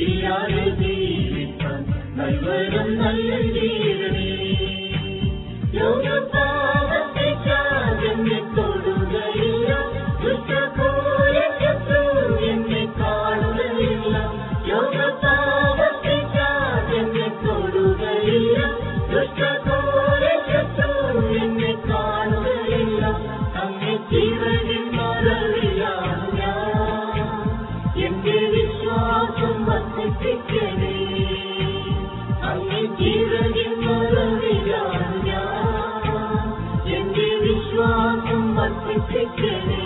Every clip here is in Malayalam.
ഇല്ലാതെ ജീവിപ്പാൻ നൽകണം നല്ല ജീവനേ go go Washington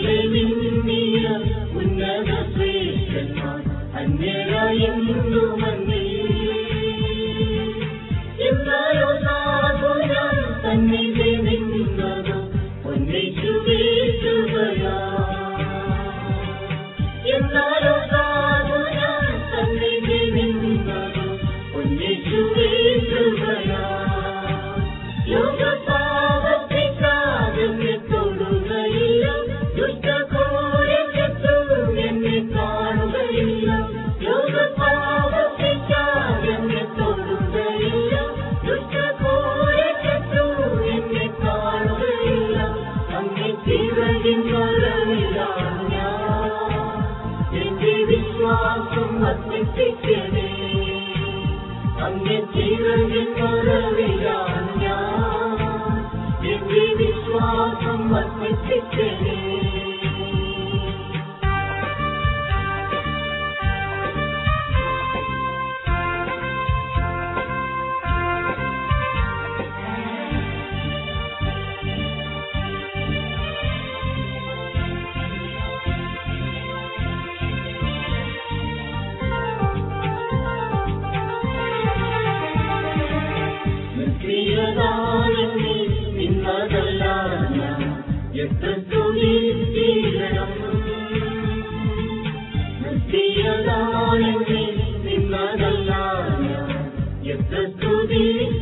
أحلى مني والناس في النار النيرة يمنوا مني What we see. the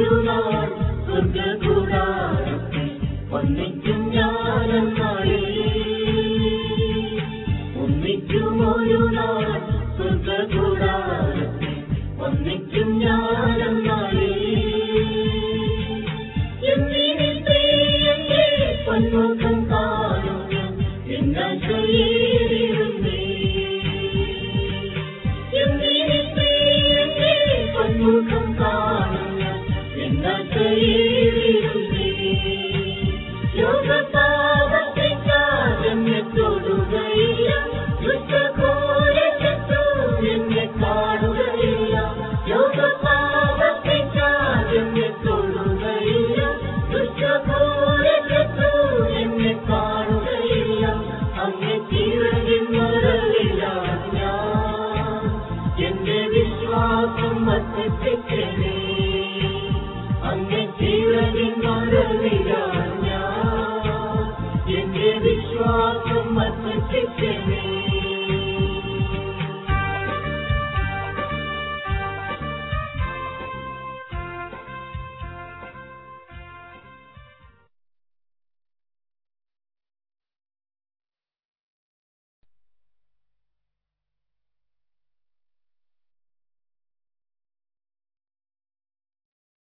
you know Give me